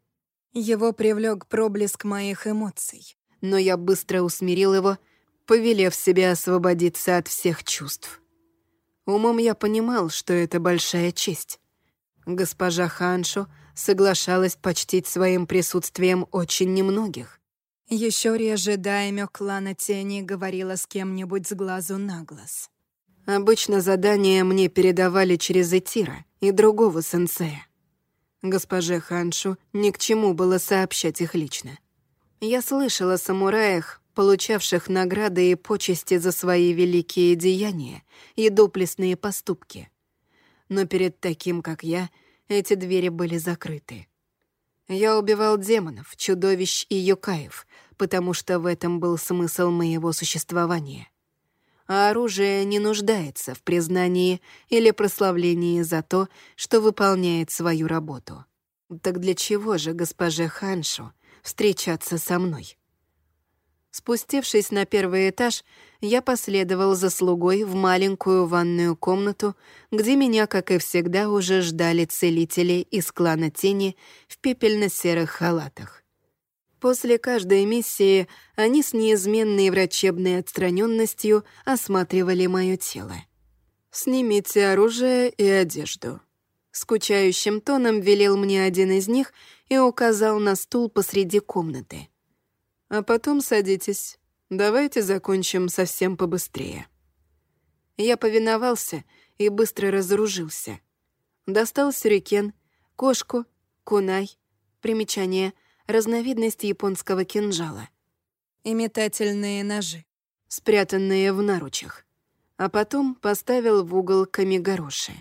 Его привлек проблеск моих эмоций, но я быстро усмирил его, повелев себе освободиться от всех чувств. Умом я понимал, что это большая честь. Госпожа Ханшо соглашалась почтить своим присутствием очень немногих. Еще реже Даймё клана Тени говорила с кем-нибудь с глазу на глаз. Обычно задания мне передавали через Этира и другого сенсея. Госпоже Ханшу ни к чему было сообщать их лично. Я слышала о самураях, получавших награды и почести за свои великие деяния и доблестные поступки. Но перед таким, как я, эти двери были закрыты. Я убивал демонов, чудовищ и юкаев, потому что в этом был смысл моего существования а оружие не нуждается в признании или прославлении за то, что выполняет свою работу. Так для чего же госпоже Ханшу встречаться со мной? Спустившись на первый этаж, я последовал за слугой в маленькую ванную комнату, где меня, как и всегда, уже ждали целители из клана Тени в пепельно-серых халатах. После каждой миссии они с неизменной врачебной отстраненностью осматривали мое тело. «Снимите оружие и одежду». Скучающим тоном велел мне один из них и указал на стул посреди комнаты. «А потом садитесь. Давайте закончим совсем побыстрее». Я повиновался и быстро разоружился. Достал сюрикен, кошку, кунай, примечание — разновидность японского кинжала. И метательные ножи, спрятанные в наручах. А потом поставил в угол камигороши.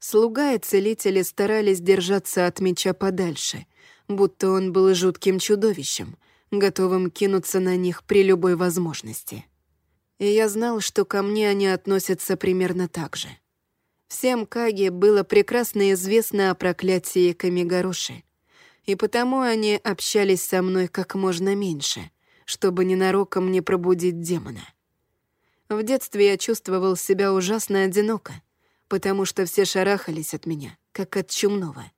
Слуга и целители старались держаться от меча подальше, будто он был жутким чудовищем, готовым кинуться на них при любой возможности. И я знал, что ко мне они относятся примерно так же. Всем Каге было прекрасно известно о проклятии Камигороши, и потому они общались со мной как можно меньше, чтобы ненароком не пробудить демона. В детстве я чувствовал себя ужасно одиноко, потому что все шарахались от меня, как от чумного.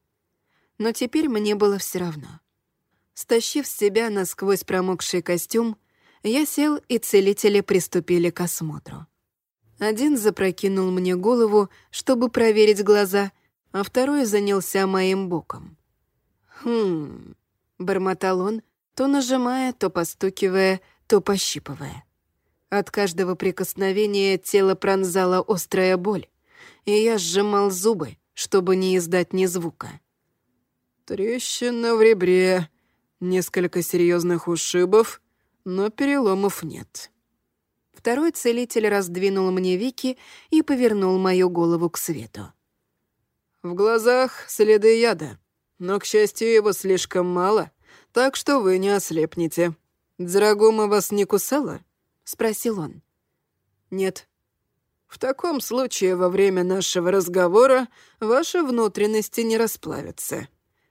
Но теперь мне было все равно. Стащив с себя насквозь промокший костюм, я сел, и целители приступили к осмотру. Один запрокинул мне голову, чтобы проверить глаза, а второй занялся моим боком. «Хм...» — бормотал он, то нажимая, то постукивая, то пощипывая. От каждого прикосновения тело пронзала острая боль, и я сжимал зубы, чтобы не издать ни звука. «Трещина в ребре, несколько серьезных ушибов, но переломов нет». Второй целитель раздвинул мне веки и повернул мою голову к свету. «В глазах следы яда но, к счастью, его слишком мало, так что вы не ослепнете. Драгома вас не кусала?» — спросил он. «Нет». «В таком случае во время нашего разговора ваши внутренности не расплавятся.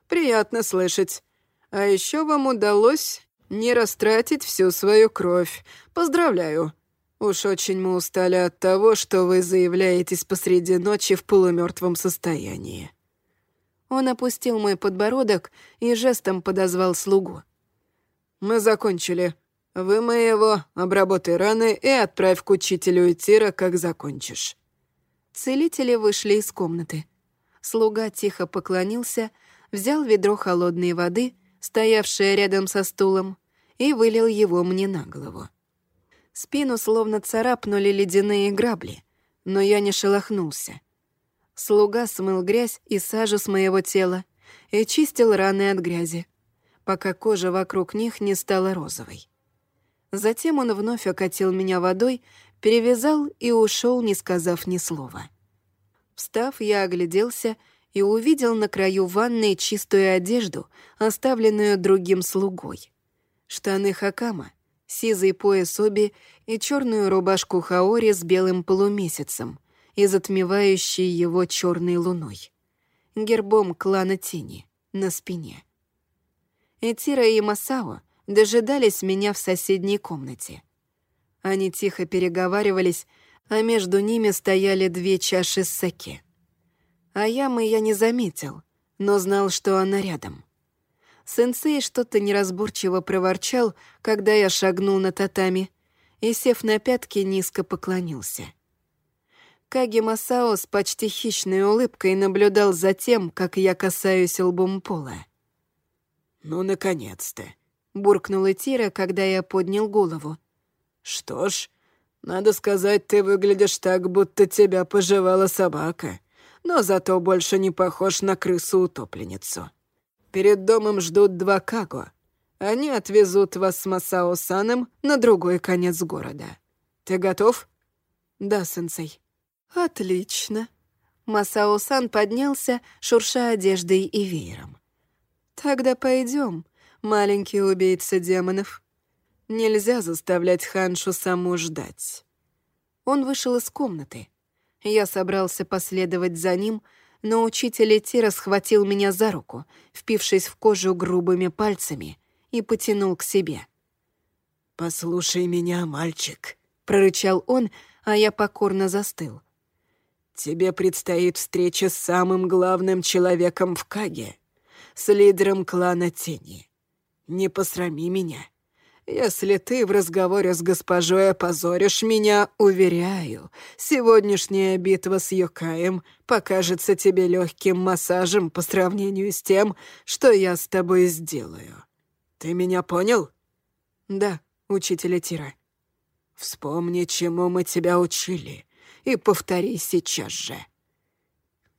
Приятно слышать. А еще вам удалось не растратить всю свою кровь. Поздравляю. Уж очень мы устали от того, что вы заявляетесь посреди ночи в полумертвом состоянии». Он опустил мой подбородок и жестом подозвал слугу. «Мы закончили. Вымой его, обработай раны и отправь к учителю Итира, как закончишь». Целители вышли из комнаты. Слуга тихо поклонился, взял ведро холодной воды, стоявшее рядом со стулом, и вылил его мне на голову. Спину словно царапнули ледяные грабли, но я не шелохнулся. Слуга смыл грязь и сажу с моего тела и чистил раны от грязи, пока кожа вокруг них не стала розовой. Затем он вновь окатил меня водой, перевязал и ушел, не сказав ни слова. Встав, я огляделся и увидел на краю ванной чистую одежду, оставленную другим слугой. Штаны Хакама, сизый пояс Оби и черную рубашку Хаори с белым полумесяцем — и затмевающей его черной луной. Гербом клана Тени на спине. Этира и Масао дожидались меня в соседней комнате. Они тихо переговаривались, а между ними стояли две чаши саке. А ямы я не заметил, но знал, что она рядом. Сенсей что-то неразборчиво проворчал, когда я шагнул на татами, и, сев на пятки, низко поклонился — Каги Масао с почти хищной улыбкой наблюдал за тем, как я касаюсь лбом пола. «Ну, наконец-то!» — буркнул Итира, когда я поднял голову. «Что ж, Надо сказать, ты выглядишь так, будто тебя пожевала собака, но зато больше не похож на крысу-утопленницу. Перед домом ждут два Каго. Они отвезут вас с Масао-саном на другой конец города. Ты готов?» «Да, сенсей». «Отлично». Масао-сан поднялся, шурша одеждой и веером. «Тогда пойдем, маленький убийца демонов». Нельзя заставлять Ханшу саму ждать. Он вышел из комнаты. Я собрался последовать за ним, но учитель Этира схватил меня за руку, впившись в кожу грубыми пальцами, и потянул к себе. «Послушай меня, мальчик», — прорычал он, а я покорно застыл. «Тебе предстоит встреча с самым главным человеком в Каге, с лидером клана Тени. Не посрами меня». Если ты в разговоре с госпожой опозоришь меня, уверяю, сегодняшняя битва с Йокаем покажется тебе легким массажем по сравнению с тем, что я с тобой сделаю. Ты меня понял? Да, учитель Тира. Вспомни, чему мы тебя учили, и повтори сейчас же.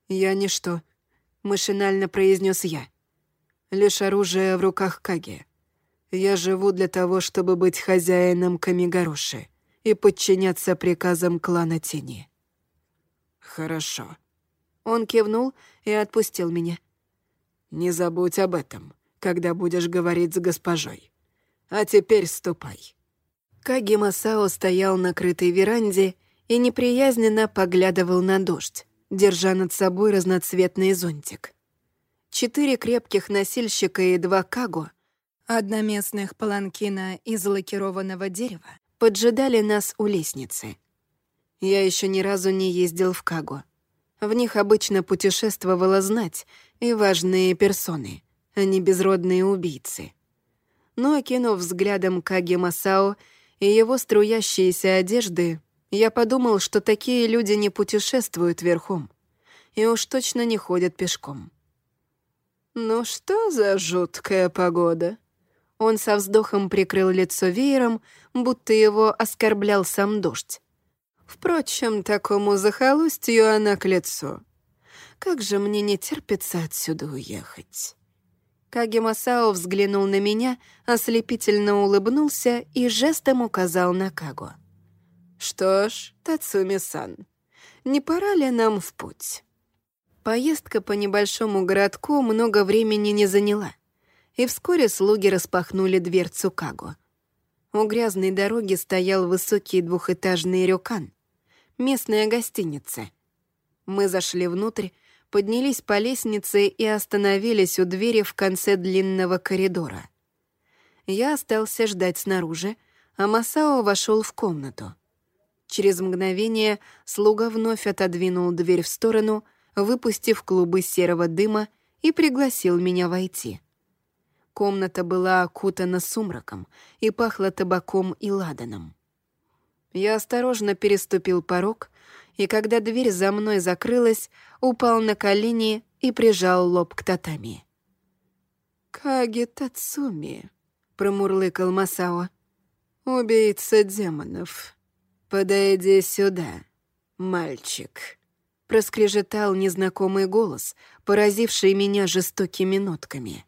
Я ничто, машинально произнес я. Лишь оружие в руках Каги. Я живу для того, чтобы быть хозяином Камигороши и подчиняться приказам клана Тени». «Хорошо». Он кивнул и отпустил меня. «Не забудь об этом, когда будешь говорить с госпожой. А теперь ступай». Каги Масао стоял на крытой веранде и неприязненно поглядывал на дождь, держа над собой разноцветный зонтик. Четыре крепких носильщика и два Каго одноместных паланкина из лакированного дерева, поджидали нас у лестницы. Я еще ни разу не ездил в Кагу. В них обычно путешествовала знать и важные персоны, а не безродные убийцы. Но, окинув взглядом Каги Масао и его струящиеся одежды, я подумал, что такие люди не путешествуют верхом и уж точно не ходят пешком. «Ну что за жуткая погода?» Он со вздохом прикрыл лицо веером, будто его оскорблял сам дождь. Впрочем, такому захолустью она к лицу. Как же мне не терпится отсюда уехать. Каги Масао взглянул на меня, ослепительно улыбнулся и жестом указал на Кагу. «Что ж, Тацуми-сан, не пора ли нам в путь?» Поездка по небольшому городку много времени не заняла и вскоре слуги распахнули дверцу Кагу. У грязной дороги стоял высокий двухэтажный рюкан, местная гостиница. Мы зашли внутрь, поднялись по лестнице и остановились у двери в конце длинного коридора. Я остался ждать снаружи, а Масао вошел в комнату. Через мгновение слуга вновь отодвинул дверь в сторону, выпустив клубы серого дыма и пригласил меня войти. Комната была окутана сумраком и пахла табаком и ладаном. Я осторожно переступил порог, и когда дверь за мной закрылась, упал на колени и прижал лоб к татами. «Каги Тацуми», — промурлыкал Масао, — «убийца демонов. Подойди сюда, мальчик», — проскрежетал незнакомый голос, поразивший меня жестокими нотками.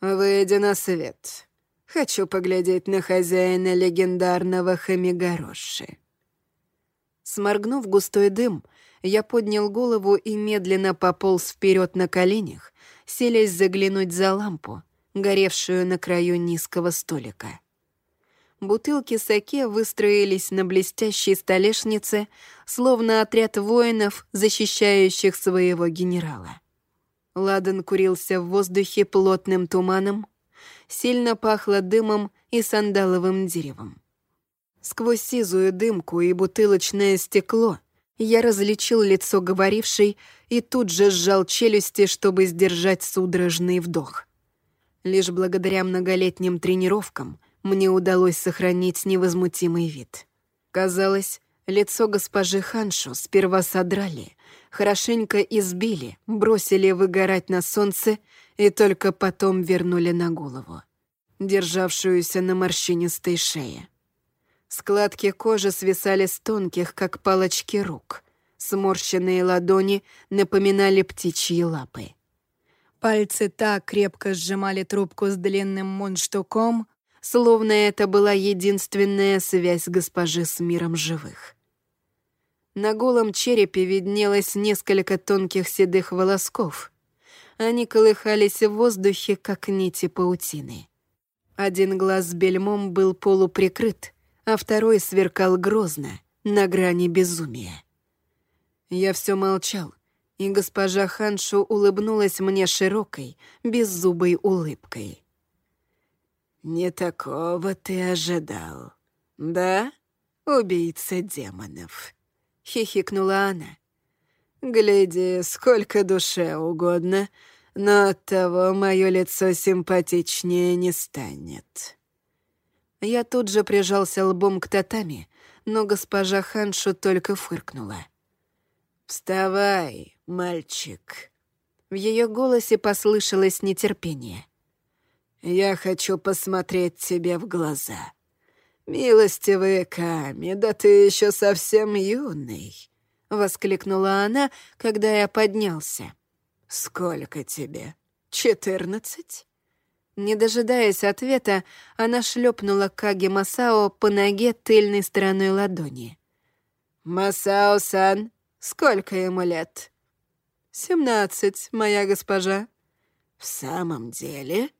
«Выйди на свет. Хочу поглядеть на хозяина легендарного Хамигароши». Сморгнув густой дым, я поднял голову и медленно пополз вперед на коленях, селясь заглянуть за лампу, горевшую на краю низкого столика. Бутылки саке выстроились на блестящей столешнице, словно отряд воинов, защищающих своего генерала. Ладан курился в воздухе плотным туманом, сильно пахло дымом и сандаловым деревом. Сквозь сизую дымку и бутылочное стекло я различил лицо говорившей и тут же сжал челюсти, чтобы сдержать судорожный вдох. Лишь благодаря многолетним тренировкам мне удалось сохранить невозмутимый вид. Казалось, лицо госпожи Ханшу сперва содрали, хорошенько избили, бросили выгорать на солнце и только потом вернули на голову, державшуюся на морщинистой шее. Складки кожи свисали с тонких, как палочки рук. Сморщенные ладони напоминали птичьи лапы. Пальцы так крепко сжимали трубку с длинным мундштуком, словно это была единственная связь госпожи с миром живых. На голом черепе виднелось несколько тонких седых волосков. Они колыхались в воздухе, как нити паутины. Один глаз с бельмом был полуприкрыт, а второй сверкал грозно, на грани безумия. Я все молчал, и госпожа Ханшу улыбнулась мне широкой, беззубой улыбкой. «Не такого ты ожидал, да, убийца демонов?» — хихикнула она. «Гляди, сколько душе угодно, но оттого мое лицо симпатичнее не станет». Я тут же прижался лбом к татами, но госпожа Ханшу только фыркнула. «Вставай, мальчик!» В ее голосе послышалось нетерпение. «Я хочу посмотреть тебе в глаза. Милостивые Ками, да ты еще совсем юный!» — воскликнула она, когда я поднялся. «Сколько тебе? Четырнадцать?» Не дожидаясь ответа, она шлепнула Каги Масао по ноге тыльной стороной ладони. «Масао-сан, сколько ему лет?» «Семнадцать, моя госпожа». «В самом деле?»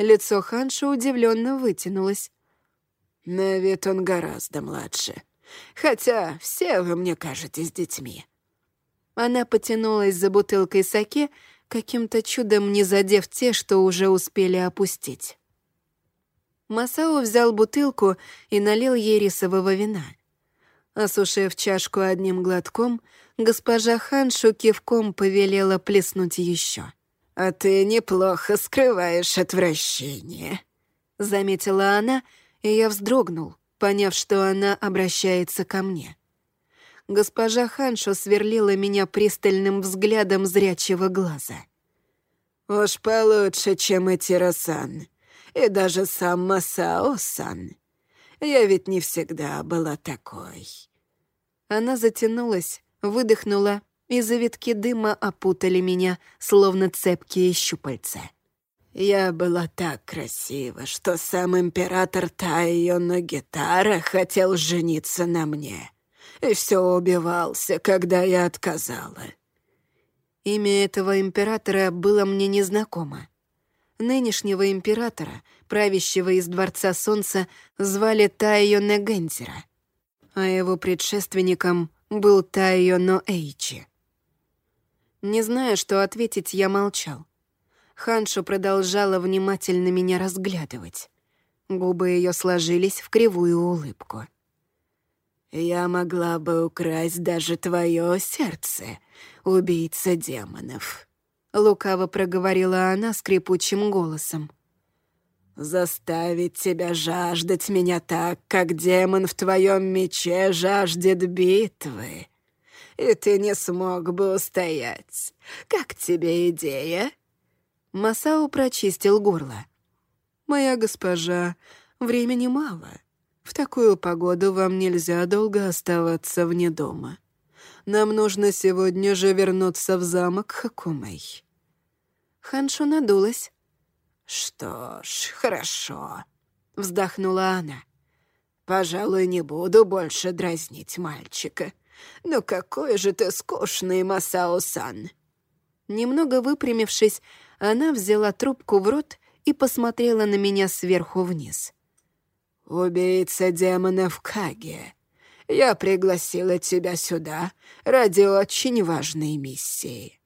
Лицо Ханша удивленно вытянулось. «На вид он гораздо младше. Хотя все вы мне кажетесь детьми». Она потянулась за бутылкой саке, каким-то чудом не задев те, что уже успели опустить. Масао взял бутылку и налил ей рисового вина. Осушив чашку одним глотком, госпожа Ханшу кивком повелела плеснуть еще. «А ты неплохо скрываешь отвращение», — заметила она, и я вздрогнул, поняв, что она обращается ко мне. Госпожа Ханшо сверлила меня пристальным взглядом зрячего глаза. «Уж получше, чем эти Росан, и даже сам Масао-сан. Я ведь не всегда была такой». Она затянулась, выдохнула, и завитки дыма опутали меня, словно цепкие щупальца. Я была так красива, что сам император Тайо Ногитара хотел жениться на мне и все убивался, когда я отказала». Имя этого императора было мне незнакомо. Нынешнего императора, правящего из Дворца Солнца, звали Тайо Негензера, а его предшественником был Тайо Ноэйчи. Не зная, что ответить, я молчал. Ханшу продолжала внимательно меня разглядывать. Губы ее сложились в кривую улыбку. «Я могла бы украсть даже твое сердце, убийца демонов», — лукаво проговорила она скрипучим голосом. «Заставить тебя жаждать меня так, как демон в твоем мече жаждет битвы. И ты не смог бы устоять. Как тебе идея?» Масао прочистил горло. «Моя госпожа, времени мало». В такую погоду вам нельзя долго оставаться вне дома. Нам нужно сегодня же вернуться в замок Хакумей». Ханшу надулась. «Что ж, хорошо», — вздохнула она. «Пожалуй, не буду больше дразнить мальчика. Ну какой же ты скучный, Масао-сан!» Немного выпрямившись, она взяла трубку в рот и посмотрела на меня сверху вниз. «Убийца демонов Каги, я пригласила тебя сюда ради очень важной миссии.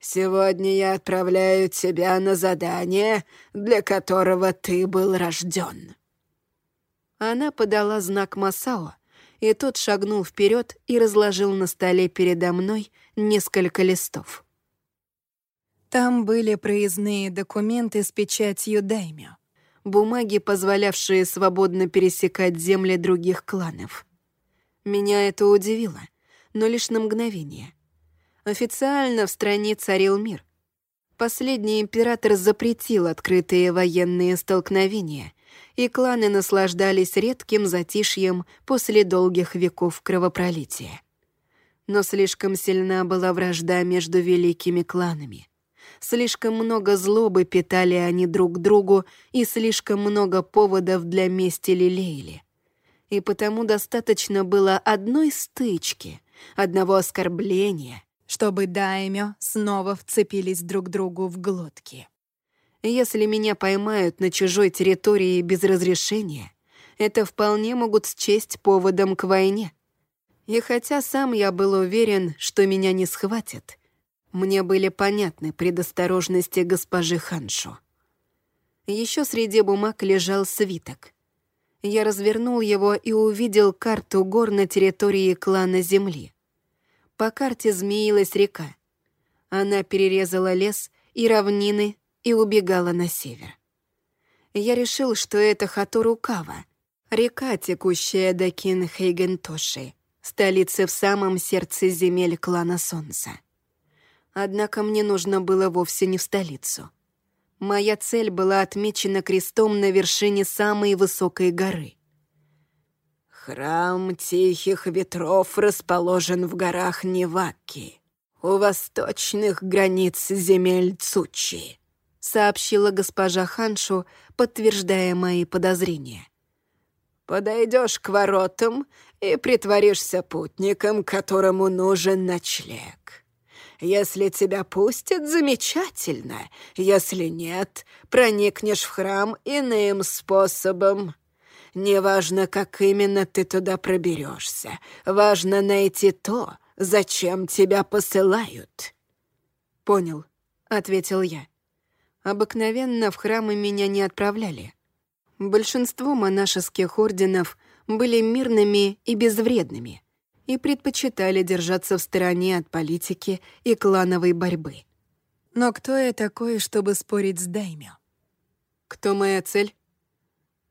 Сегодня я отправляю тебя на задание, для которого ты был рожден». Она подала знак Масао, и тот шагнул вперед и разложил на столе передо мной несколько листов. Там были проездные документы с печатью даймё бумаги, позволявшие свободно пересекать земли других кланов. Меня это удивило, но лишь на мгновение. Официально в стране царил мир. Последний император запретил открытые военные столкновения и кланы наслаждались редким затишьем после долгих веков кровопролития. Но слишком сильна была вражда между великими кланами. Слишком много злобы питали они друг другу, и слишком много поводов для мести лелеяли. И потому достаточно было одной стычки, одного оскорбления, чтобы Даймё снова вцепились друг другу в глотки. Если меня поймают на чужой территории без разрешения, это вполне могут счесть поводом к войне. И хотя сам я был уверен, что меня не схватят, мне были понятны предосторожности госпожи Ханшо. Еще среди бумаг лежал свиток. Я развернул его и увидел карту гор на территории клана Земли. По карте змеилась река. Она перерезала лес и равнины и убегала на север. Я решил, что это Хатурукава, река, текущая до Кинхейгентоши, столицы в самом сердце земель клана Солнца. Однако мне нужно было вовсе не в столицу. Моя цель была отмечена крестом на вершине самой высокой горы. Храм Тихих Ветров расположен в горах Неваки, у восточных границ земель Цучи, сообщила госпожа Ханшу, подтверждая мои подозрения. Подойдешь к воротам и притворишься путником, которому нужен ночлег. Если тебя пустят, замечательно. Если нет, проникнешь в храм иным способом. Неважно, как именно ты туда проберешься. Важно найти то, зачем тебя посылают». «Понял», — ответил я. Обыкновенно в храмы меня не отправляли. Большинство монашеских орденов были мирными и безвредными и предпочитали держаться в стороне от политики и клановой борьбы. Но кто я такой, чтобы спорить с Даймё? Кто моя цель?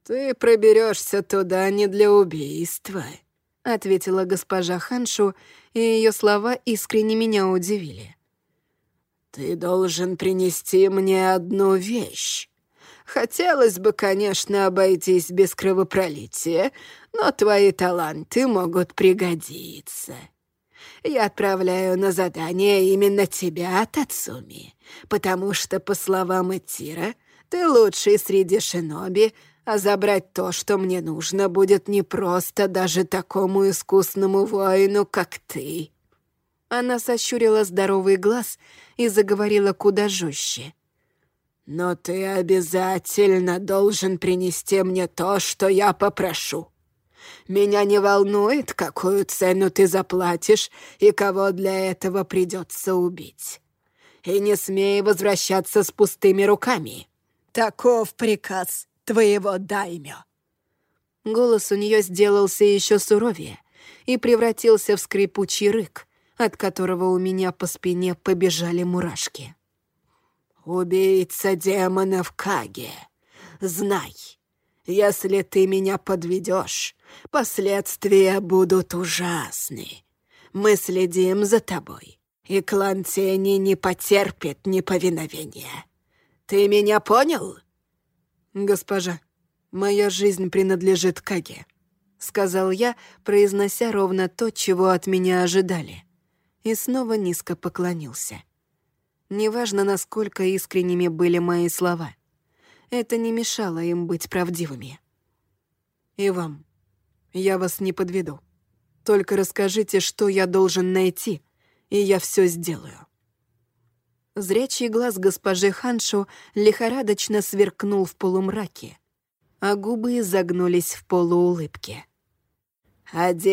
«Ты проберешься туда не для убийства», — ответила госпожа Ханшу, и ее слова искренне меня удивили. «Ты должен принести мне одну вещь. Хотелось бы, конечно, обойтись без кровопролития, но твои таланты могут пригодиться. Я отправляю на задание именно тебя, Тацуми, потому что, по словам Этира, ты лучший среди шиноби, а забрать то, что мне нужно, будет непросто даже такому искусному воину, как ты». Она сощурила здоровый глаз и заговорила куда жестче. «Но ты обязательно должен принести мне то, что я попрошу. Меня не волнует, какую цену ты заплатишь и кого для этого придется убить. И не смей возвращаться с пустыми руками. Таков приказ твоего даймё». Голос у нее сделался еще суровее и превратился в скрипучий рык, от которого у меня по спине побежали мурашки. «Убийца демонов Каге, знай, если ты меня подведешь, последствия будут ужасны. Мы следим за тобой, и клан Тени не потерпит неповиновения. Ты меня понял?» «Госпожа, моя жизнь принадлежит Каге», — сказал я, произнося ровно то, чего от меня ожидали. И снова низко поклонился. Неважно, насколько искренними были мои слова. Это не мешало им быть правдивыми. «И вам. Я вас не подведу. Только расскажите, что я должен найти, и я все сделаю». Зрячий глаз госпожи Ханшу лихорадочно сверкнул в полумраке, а губы изогнулись в полуулыбке. «Один